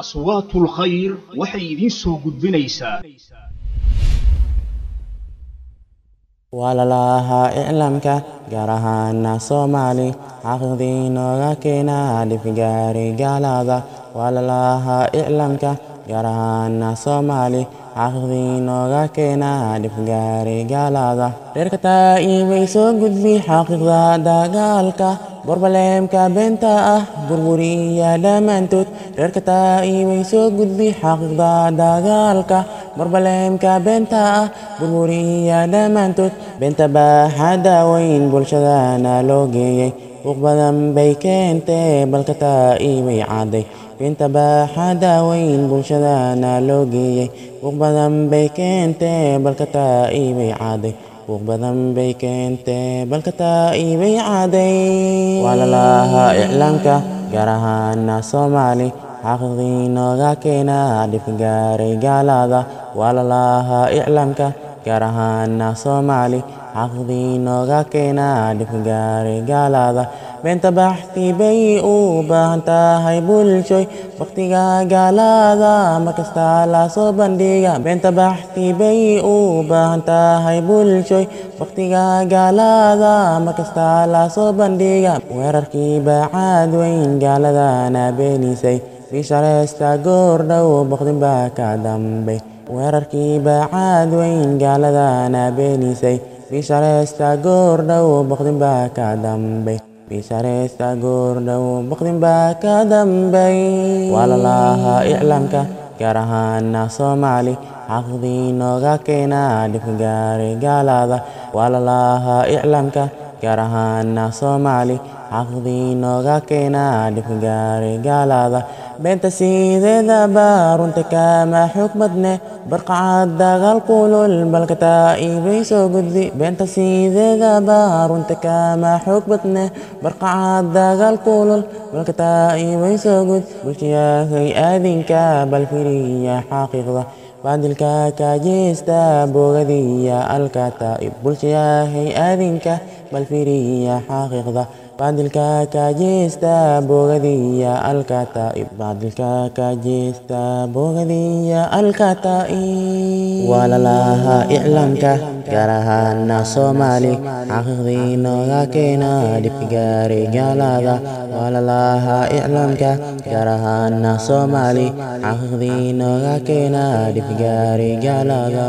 aswaatul khayr waxay idiin soo gudbinaysaa. Walalaha iclaamka gaar ahaana soomaali xaqiiqdii nooga keena dhifgaari gaalada walalaha iclaamka gaar ahaana soomaali xaqiiqdii nooga keena dhifgaari gaalada reerka taa'ibay soo gudbi xaqiiqda dagaalka borbaleemka beenta ah burburiya dhammaantood reerka taa'ibay soo gudbi xaqiiqda dagaalka borbaleemka beenta ah burburiya dhammaantood beenta baaxadda weyn bulshadana loo geeyey xuquuq badan bay keentee balka taa'ibay cadday beenta baaxadda weyn bulshadana loo geeyey xuquuq badan bay keentee balka taa'ibay cadday badan bay keentee balka taa'ibay cadday walalaha iclaamka gaar ahaana soomaali xaqiiqdii nooga keena dhifgaaray gaalada walalaha iclaamka gaar ahaana soomaali xaqiiqdii nooga keena dhifgaaray gaalada beenta baxti bay u baahan tahay bulshoy wakhtiga gaalada markasta la soo bandhiga beenta baxti bay u baahan tahay bulshoy wakhtiga gaalada markasta la soo bandhiga weerarkii bacaad weyn gaaladana beenisay bishareesta goor dhow boqdin baa ka dambay weerarkii bacaad weyn gaaladana beenisay bishareesta goor dhow boqdin baa ka dambay bishareesta goor dhow boqdin baa ka dambay. Walalaha iclaamka gaar ahaana soomaali xaqiiqdii nooga keena dhifgaari gaalada walalaha iclaamka gaar ahaana soomaali xaqiiqdii nooga keena dhifgaari gaalada beenta sideedaba runta kama xog badne barqacad dagaal kulul balka taa'ibay soo gudbi beenta sideedaba runta kama xog badne barqacad dagaal kulul balka taa'ibay soo gud bulshayahay aadinka balfiriya xaqiiqda baadilka ka jeesta boogadiya alka taa'ib bulshayahay aadinka balfiriya xaqiiqda baadilka ka jeesta boogadiya alka taa'ib baadilka ka jeesta boogadiya alka taa'ib walalaha iclaamka gaar ahaana soomaali xaqiiqdii nooga keena dhibgaari gaalada walalaha iclaamka gaar ahaana soomaali xaqiiqdii nooga keena dhibgaari gaalada